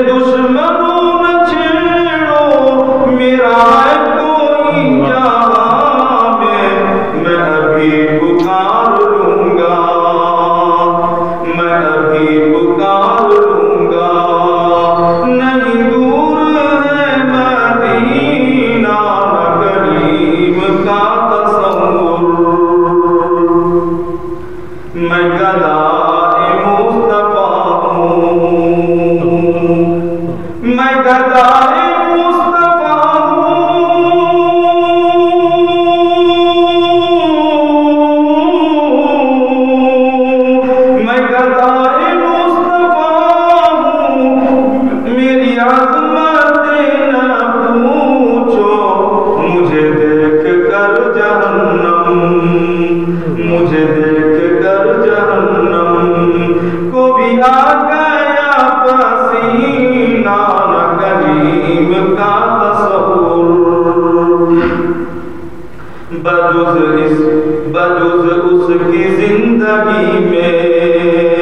meus irmãos بجز اس بدوز اس کی زندگی میں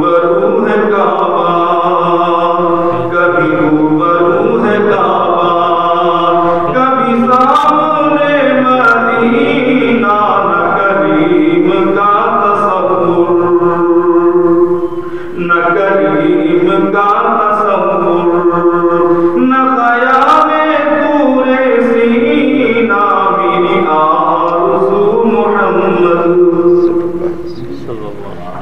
这个不